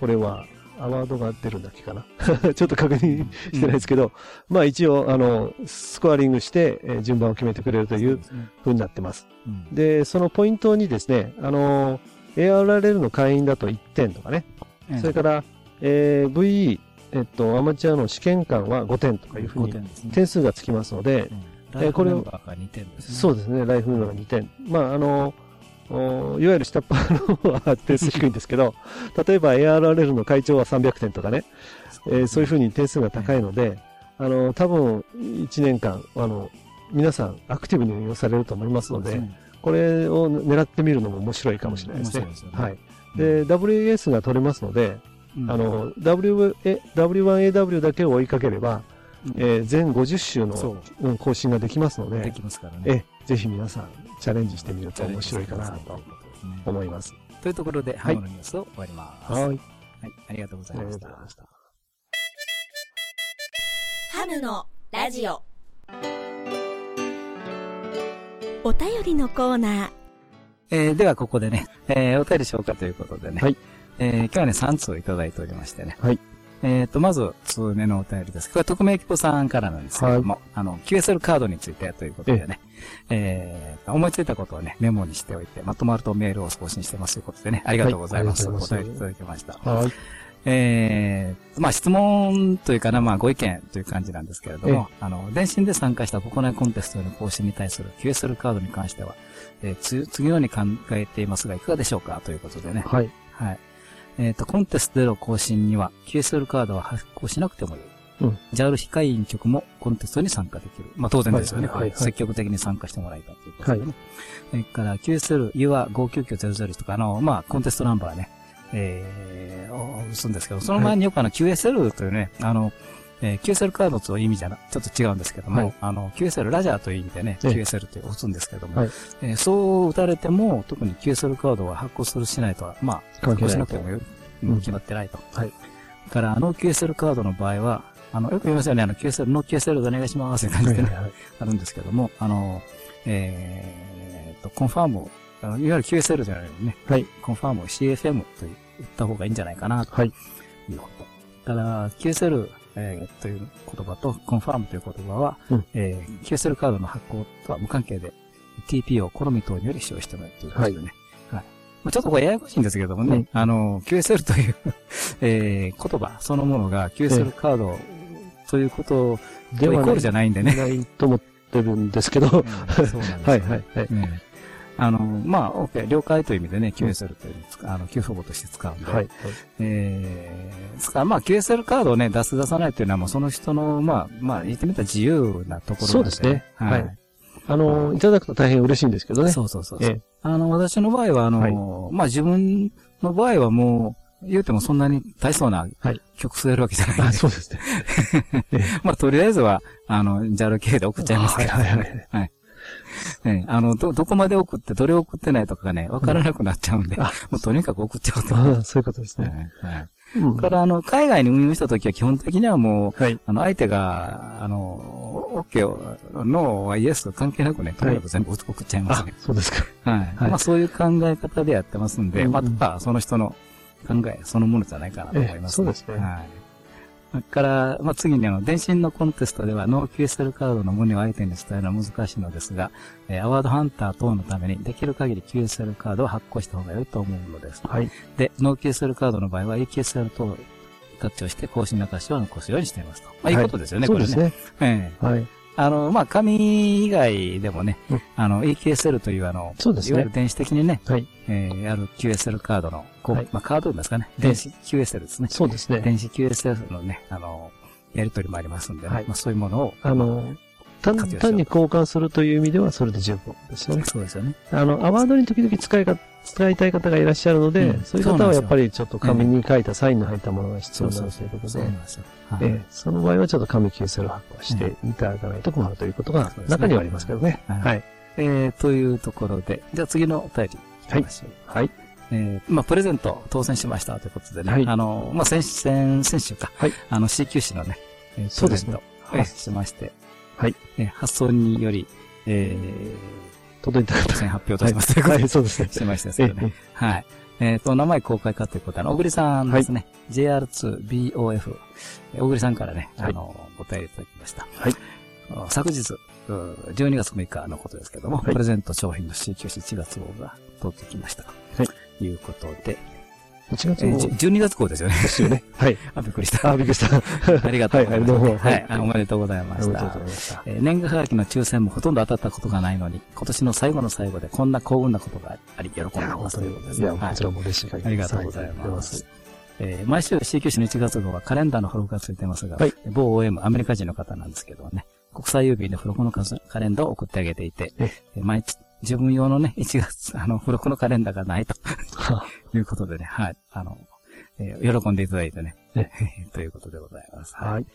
これはアワードが出るんだっけかな。ちょっと確認してないですけど、まあ一応、あの、スコアリングして、えー順番を決めてくれるというですね風になってます。うんで、そのポイントにですね、あの、ARRL の会員だと1点とかね、ええそれから、えー VE、えっと、アマチュアの試験官は5点とかいうふう5に点数がつきますので、えこれえーこれをが2点ですね。そうですね、ライフメンバーが2点。まあ、あの、おいわゆる下っ端の方は点数低いんですけど、例えば ARRL の会長は300点とかね、えーそういうふうに点数が高いので、あの、多分1年間、あの、皆さんアクティブに運用されると思いますので、ね。これを狙ってみるのも面白いかもしれないですね。すよね。はい。で、WAS が取れますので、うん。あの、W、え W1AW だけを追いかければ、えー全50週の更新ができますので、できますからね。え、ぜひ皆さんチャレンジしてみると面白いかなと思思います。というところで、はいニュースを終わります。はい。はい。ありがとうござありいましたがとうございました。ハムのラジオお便りのコーナーえーではここでね、えーお便り紹介ということでね。はい。えー今日はね、3通いただいておりましてね。はい。えっ、と、まず、通目のお便りです。これは匿名希望さんからなんですけども、あの、QSL カードについてということでね、えー思いついたことをね、メモにしておいて、まとまるとメールを送信してますということでね、ありがとうございます。はいお便りいただきました。はい。えー、まあ質問というかな、まあご意見という感じなんですけれども、あの、電信で参加した国内コンテストへの更新に対する QSL カードに関しては、えーつ次のように考えていますが、いかがでしょうか？ということでね。はい。はい。えっ、と、コンテストでの更新には QSL カードは発行しなくてもいい。うん。JAL 非会員局もコンテストに参加できる。まあ当然ですよね。はいはいはい積極的に参加してもらいたいということでね。それから QSL、UR59900 とか、あの、まあコンテストナンバーね、えー、を打つんですけど、その前によくあの QSL というね、あの、えー QSL カードという意味じゃな、ちょっと違うんですけども、はいあの、QSL ラジャーという意味でね、ええ QSL という打つんですけども、はいえーそう打たれても、特に QSL カードは発行するしないとは、まあ、発行しなくてもよ、うんうん決まってないと。はい。だから、ノー QSL カードの場合は、あの、よく言いますよね、あの、QSL、ノー QSL でお願いしますって感じでね、はいあるんですけども、あの、えー、と、コンファームを、あのいわゆる QSL じゃないのにね、はい。コンファームを CFM と言った方がいいんじゃないかな、とはい。いうこと。ただ、QSL、えーという言葉と、コンファームという言葉は、うんえー QSL カードの発行とは無関係で、TP を好み等により使用してもらうということでね。はい。まあ、ちょっとこれややこしいんですけどもね、うんあの、QSL という、えー言葉そのものが QSL カードということではとイコールじゃないんでね。ないと思ってるんですけど、うんそうなんですよ はいはいはい。ええあの、まあ、OK、了解という意味でね、QSL というう、あの、給付簿として使うんで。はい。えー、ですから、まあ、QSL カードをね、出す出さないというのはもうその人の、まあ、まあ、言ってみたら自由なところそうですねははいい。あの、いただくと大変嬉しいんですけどね。そうそうそうええあの、私の場合は、あの、はいまあ、自分の場合はもう、言うてもそんなに大層なはい曲据えるわけじゃないんで、あ、そうですね。まあ、とりあえずは、あの、JAL 系で送っちゃいますけど、はいはいはいはい。ね、あの、ど、どこまで送って、どれ送ってないとかがね、わからなくなっちゃうんで、あもうとにかく送っちゃうと。あそういうことですはいね。はい。うんだから、あの、海外に運用したときは基本的にはもう、はい。あの、相手が、あの、OK を、ノーはイエスと関係なくね、とにかく全部送っちゃいますあね。、そうですか。はい。はいまあ、そういう考え方でやってますんで、うんまあ、その人の考えそのものじゃないかなと思います、ええそうですねはい。それから、まあ、次にあの、電信のコンテストでは、ノー QSL カードの無理を相手に伝えるのは難しいのですが、えーアワードハンター等のために、できる限り QSL カードを発行した方が良いと思うのです。はい。で、ノー QSL カードの場合は AQSL 等を活用して更新の証を残すようにしていますと。まあ、いいことですよね、これね。そうですね。ええはい。あの、まあ、紙以外でもね、うんあの、EQSL というあの、そうですねいわゆる電子的にね、はい。えー、ある QSL カードの、こうはいまあ、カードですかね。電子 QSL ですね。そうですね。電子 QSL のね、あの、やり取りもありますんでね、はいまあ、そういうものを、あの、単単に交換するという意味ではそれで十分ですよね。そうですよね。あの、アワードに時々使いが、使いたい方がいらっしゃるので、うん。そういう方はやっぱりちょっと紙に書いたサインの入ったものが必要になるということで。はい。ええ。その場合はちょっと紙 QSL 発行していただかないと困るということが中にはありますけどね。はい。はい。えー、というところで、じゃあ次のお便り行きましょう。はい。えー、まあ、プレゼント当選しましたということでね、はい。あの、まあ、先、先、先週か、はい。あの、CQC のね、えーそうですね。プレゼント、えーしまして、はい。えー発送により、え届いた発表としますはい、そうですね。しましたですけどね。えはい。えっ、と、名前公開かということで、あの、小栗さんですね。JR2BOF。え小栗さんからね、はいあの、お便りいただきました。はいあ昨日、う12月6日のことですけども、はいプレゼント商品の CQC1 月号が届いてきました。はい。ということで、1月のえー、じゅ12月号ですよね。ですよね。はい。あ、びっくりした。あ、びっくりした。ありがとうございます。はいはいどうもはい。あおめでとうございました。えー年賀はがきの抽選もほとんど当たったことがないのに、今年の最後の最後でこんな幸運なことがあり、喜んでますということです。いや、はいこちらも嬉しいありがとうございはます。えー毎週 CQ 誌の1月号はカレンダーの付録がついてますが、はい某 OM、アメリカ人の方なんですけどね、国際郵便で付録のカカレンダーを送ってあげていて、毎日自分用のね、1月、あの、付録のカレンダーがないとは いうことでね、はい、あの、えー喜んでいただいてねえ、ということでございます。はい。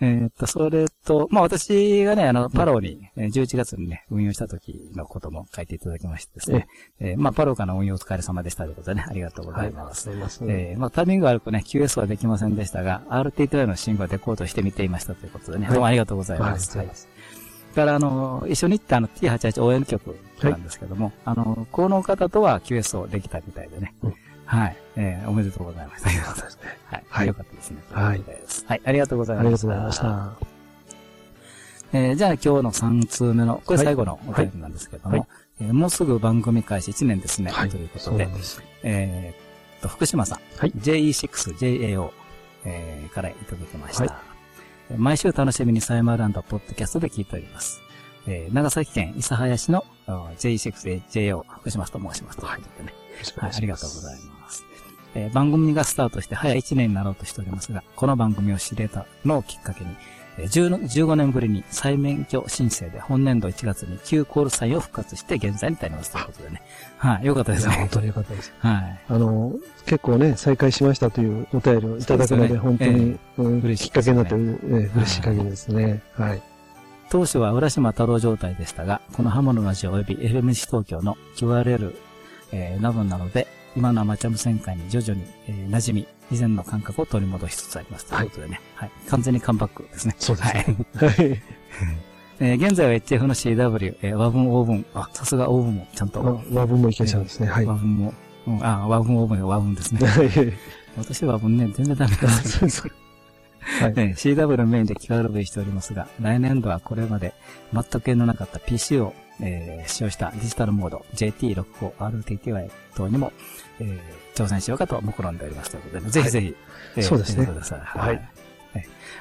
えーっと、それと、まあ私がね、あの、パローに、えー11月にね、運用した時のことも書いていただきましてですね、えーまあパローからの運用お疲れ様でしたということでね、ありがとうござはいい。ます。ありがとうございます。えーまあタイミング悪くね、QS はできませんでしたが、RTTY の信号でコードしてみていましたということでね、はいどうもありがとうございはい。ます。はいから、あの、一緒に行ったあの T88 応援曲なんですけども、あの、この方とは QS をできたみたいでね、うんはい、えーおめでとうございました。はい。はいよかったですね。はいはい。ありがとうございあました。りがとうございました。えーじゃあ今日の3通目の、これ最後のお便りなんですけども、はいえーもうすぐ番組開始1年ですね、はいということでです。えーっと、福島さん、はい JE6JAO、えーからいただきました。毎週楽しみにサイマーランドポッドキャストで聞いております。えー長崎県諫早市のあ JE6JAO 福島と申しますといね、はい。ありがとうございます。えー番組がスタートして早1年になろうとしておりますが、この番組を知れたのをきっかけに、えー10の15年ぶりに再免許申請で本年度1月に旧コールサインを復活して現在に至りますということでね。はい、よかったですね本。当によかったです。はい。あの、結構ね、再開しましたというお便りをいただくので、本当に、うん嬉しいきっかけになって、でえー嬉しい限りですね。はい。当初は浦島太郎状態でしたが、このハモのラジオ及び FM 西東京の QRL、えーなどなので、今のアマチュア無線会に徐々に、えー馴染み、以前の感覚を取り戻しつつあります。ということでね。はい。完全にカムバックですね。そうですねはい。はい。えー現在は HF の CW、えー和文、オーブン、あ、さすがオーブンもちゃんと。あ和文もいけちゃうんですね。はい。和文も、うん、あ、和文オーブンが和文ですね。はい。私は和文ね、全然ダメあです。そうですか。はい。ね、CW メインで QRV しておりますが、来年度はこれまで全く縁のなかった PC を、えー使用したデジタルモード JT65、RTTY 等にも、えー挑戦しようかと目論んでおりますということで、ぜひぜひ、えーそうですね。やってください。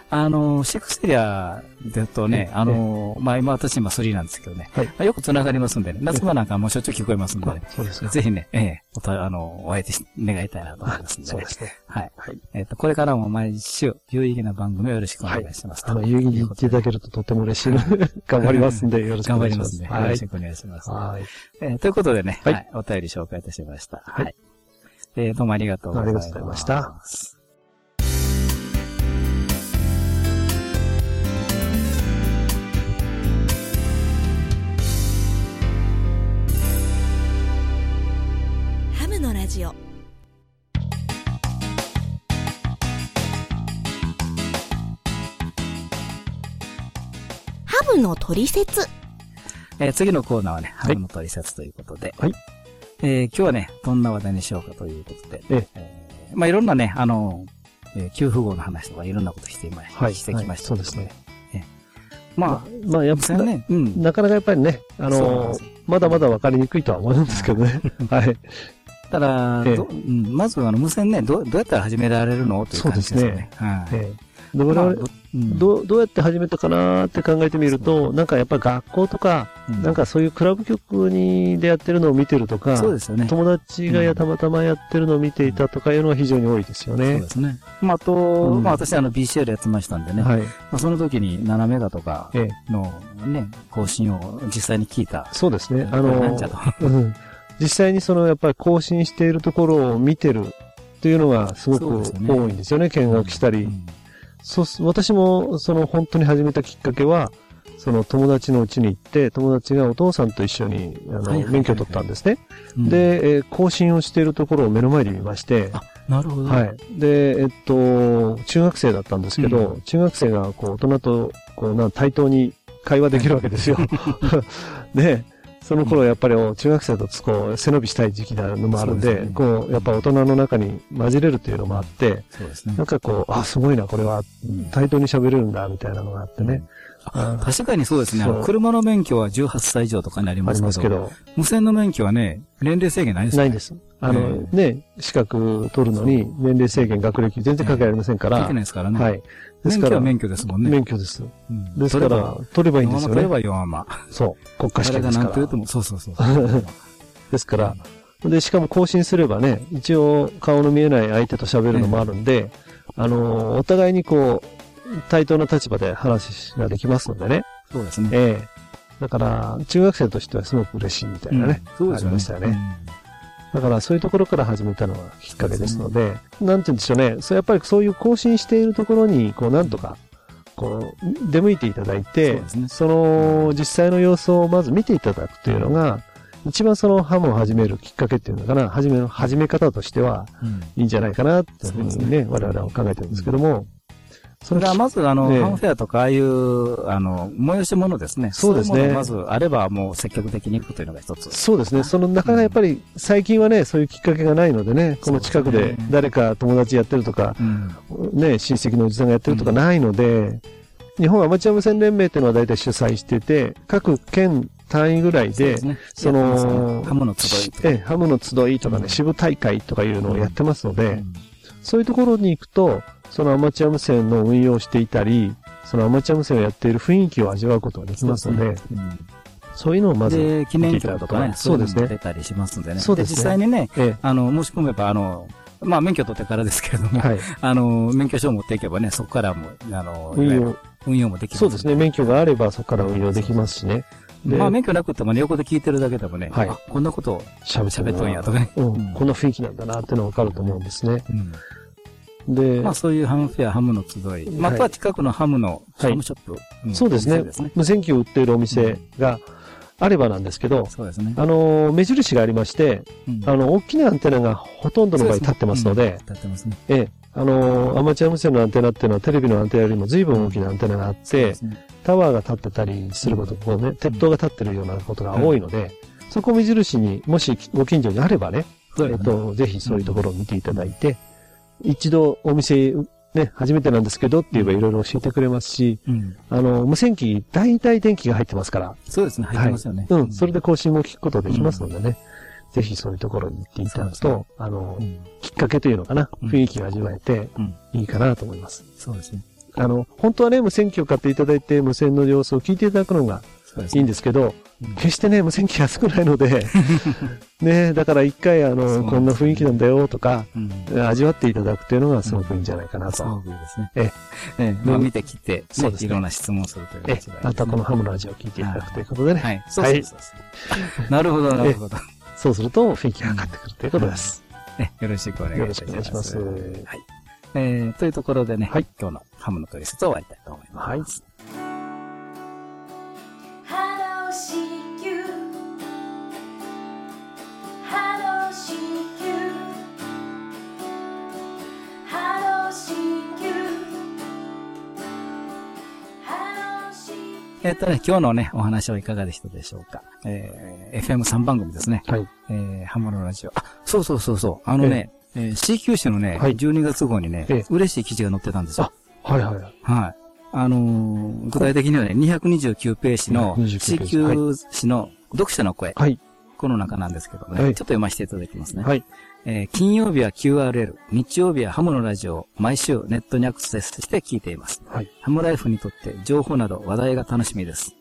はいはいあの、6エリアだとね、あの、まあ、今私今3なんですけどね、はいまあよく繋がりますんでね、夏場なんかもうしょっちゅう聞こえますんでね、そうですか。ぜひね、ええおた、あの、お会いし願いたいなと思いますんでねそうで。すね。はい。はい。えっ、と、これからも毎週、有意義な番組をよろしくお願いします。あの、有意義に言っていただけるととっても嬉しいので、頑張りますんで、よろしくお願いします。頑張りますね。よはいろし。くお願いします。はい。えーということでね、ははいい、お便り紹介いたしました。はいえーどうもありがとうございます。ありがとうございました。ジオ。ハムのトリセツ。えー次のコーナーはね、ハムの取説ということで、はい。えー今日はね、どんな話題にしようかということで、ええ。ーまあいろんなね、あの、えー給付号の話とかいろんなことしていま、はい。してきました、はい。そうですね。えーまあ、まあ、やっぱそうね、うん。なかなかやっぱりね、あのまだまだ分かりにくいとは思うんですけどね。はい。ただ、ええどうんまずあの無線ね、どうどうやったら始められるのという感じですよね。はいえで我々、うんどう、どうやって始めたかなって考えてみると、なんかやっぱり学校とか、うんなんかそういうクラブ局にでやってるのを見てるとか、そうですよね。友達がやたまたまやってるのを見ていたとかいうのは非常に多いですよねそうで。すね。まあ、あと、うんまあ私あの BCL やってましたんでね。はい。まあ、その時に7メガとかええのね、更新を実際に聞いた。そうですね。あのなんじゃと、うん実際にそのやっぱり更新しているところを見てるっていうのがすごく多いんですよね。見学したり。うんそうす、私もその本当に始めたきっかけは、その友達の家に行って、友達がお父さんと一緒に、あの、免許を取ったんですね。うん、で、えー更新をしているところを目の前で見まして、あ、なるほど。はい。で、えっと、中学生だったんですけど、う中学生がこう大人とこうな対等に会話できるわけですよ。で、その頃やっぱり中学生とこう背伸びしたい時期なのもあるんで、ですねこう、やっぱ大人の中に混じれるというのもあって、そうですねなん。かこう、あ、すごいな、これはうん対等に喋れるんだ、みたいなのがあってね。あ確かにそうですね。車の免許は18歳以上とかになりあますけど、けど、無線の免許はね、年齢制限ないですよね。ないんです。あの、えね、資格取るのに年齢制限、学歴全然関係ありませんから関係ない、ですからね。はい。ですから、免許は免許ですもんね。免許です。うんですから、取ればいいんですよね。取れば4まま。そう。国家試験ですから。何と言うとも、そうそうそう。ですから、で、しかも更新すればね、一応顔の見えない相手と喋るのもあるんで、あの、お互いにこう、対等な立場で話ができますのでね。そうですね。ええだから、中学生としてはすごく嬉しいみたいなね。そうですよね。ありましたよね。だからそういうところから始めたのがきっかけですので、なんて言うんでしょうね。そうやっぱりそういう更新しているところに、こうなんとか、こう、出向いていただいて。その実際の様子をまず見ていただくというのが、一番そのハムを始めるきっかけっていうのかな、始めの、始め方としてはうん。いいんじゃないかな、っていうふうにね、我々は考えてるんですけども、それはまず、あの、ええハムフェアとか、ああいう、あの、催し物ですね。そうですねまずあれば、もう積極的に行くというのが一つ。そうですね。その、なかなかやっぱり、最近はね、そういうきっかけがないのでね、この近くで誰か友達やってるとか、うん。ね、親戚のおじさんがやってるとかないので、日本アマチュア無線連盟っていうのは大体主催してて、各県単位ぐらいで、そのハムの集い。ええ、ハムの集いとかね、うん支部大会とかいうのをやってますので、うんそういうところに行くと、そのアマチュア無線の運用をしていたり、そのアマチュア無線をやっている雰囲気を味わうことができますので、そういうのをまず、で、記念日とかね、そうですね。出たりしますんでね。そうですね。実際にね、えあの、申し込めば、あの、まあ、免許取ってからですけれどえ、も、はい、あの、免許証を持っていけばね、そこからも、あの、運用、運用もできます。そうですね、免許があればそこから運用できますしね。でまあ、免許なくてもね、横で聞いてるだけでもね、はい。あこんなことを喋喋っとんやとかね。こんな雰囲気なんだなっていうのがわかると思うんですね。うんで、まあ、そういうハムフェア、ハムの集い。まあ、あとは近くのハムの、はい。ハムショップ。んそうですね。無線機を売っているお店があればなんですけど、そうですね。あの、目印がありまして、うん。あの、大きなアンテナがほとんどの場合立ってますので、立ってますね。ええ、あの、アマチュア無線のアンテナっていうのはテレビのアンテナよりも随分大きなアンテナがあってタワーが立ってたりすること、こうね、鉄塔が立ってるようなことが多いので、そこを目印に、もしご近所にあればね。えっと、ぜひそういうところを見ていただいて、一度お店、ね、初めてなんですけどって言えばいろいろ教えてくれますし、うん。あの、無線機、大体電気が入ってますから、そうですね、入ってますよね。うん、それで更新も聞くことできますのでね、ぜひそういうところに行っていただくと、あのう、ん。きっかけというのかな、うん。雰囲気が味わえてうん。いいかなと思います。そうですね。あの、本当はね、無線機を買っていただいて、無線の様子を聞いていただくのが。いいんですけどうん、決してね、無線機安くないので、ね、だから一回、あの、こんな雰囲気なんだよとか、うん味わっていただくっていうのがすごくいいんじゃないかなと。すごくいいですね。ええええ。まあ見てきて、そうですねいろんな質問するというえ一番いいですねまたこのハムの味を聞いていただくということでね、はい。そうそうそうそう。なるほど、なるほど。そうすると雰囲気が上がってくるということです。ねよろしくお願いしたします。くお願いします。はい。えー、というところでね、はい今日のハムの取説を終わりたいと思います。はい。えっとね、今日のね、お話はいかがでしたでしょうか。えー、FM3 番組ですね。はい。えー、ハムのラジオ。あ、そうそうそうそう。あのね、えー、C 九州のね、はい12月号にね、ええ嬉しい記事が載ってたんですよ。はいはいはい。はい。あのー具体的にはね、229ページの229 C ページ九市の読者の声。はい。この中なんですけどもね、はいちょっと読ませていただきますね。はい。えー金曜日は QRL、日曜日はハムのラジオを毎週ネットにアクセスして聞いています。はい。ハムライフにとって情報など話題が楽しみです。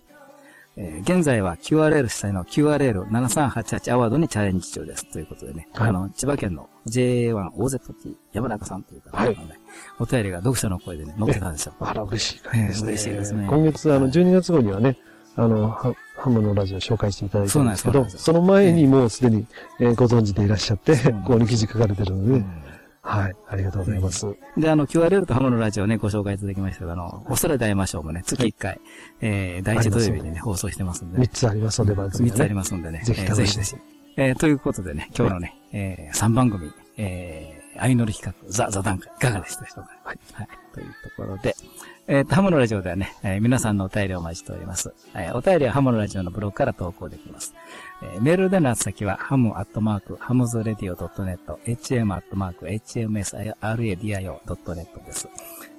えー現在は QRL 主催の QRL7388 アワードにチャレンジ中です。ということでね、はいあの、千葉県の JA1OZT 山中さんという方のね、お便りが読者の声でね、載ってたんですよ。あら、嬉しいですね。ええ嬉しいですね。今月、あの、12月号にはね、あの、ハハムのラジオを紹介していただいたんですけど、その前にもうすでに、えーご存知でいらっしゃって、ここに記事書かれてるので、うん。はい、ありがとうございます。で、あの、QRL とハムのラジオね、ご紹介いただきましたが、あの、おそらで会いましょうもね、月1回、えー、第一土曜日にね、放送してますんで、3つありますので、番組3つあり。ますんでね。ぜひえー楽しみにぜひぜひ。えーということでね、今日のね、えー、3番組、えー、相乗り企画、ザ・座談会、いかがでしたでしょうか？はい。はい。というところで、えーと、ハムのラジオではね、えー皆さんのお便りをお待ちしております。えーお便りはハムのラジオのブログから投稿できます。えーメールでの宛先は、ハムアットマーク、ハムズレディオ .net、hm アットマーク、hmsradio.net です。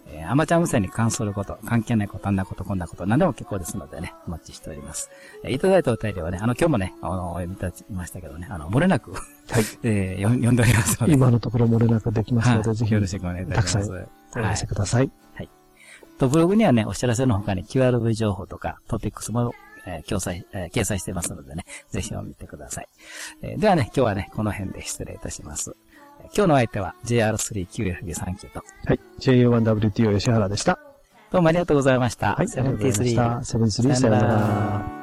えーアマチュア無線に関すること、関係ないこと、あんなこと、こんなこと、何でも結構ですのでね、お待ちしております。えーいただいたお便りはね、あの、今日もね、あの、お読みいただきましたけどね、あの、漏れなく、はい。えー読んでおりますので、今のところ漏れなくできますので、はいぜひ、よろしくお願いいたします。たくさんお寄せください。と、ブログにはね、お知らせの他に QRV 情報とかトピックスも、えー、掲載、えー掲載してますのでね、ぜひお見てください。えーではね、今日はね、この辺で失礼いたします。えー今日の相手は JR3QFB39 と、はい。JA1WTO 吉原でした。どうもありがとうございました。はい。ありがとうございました。セブンスリー、さよなら。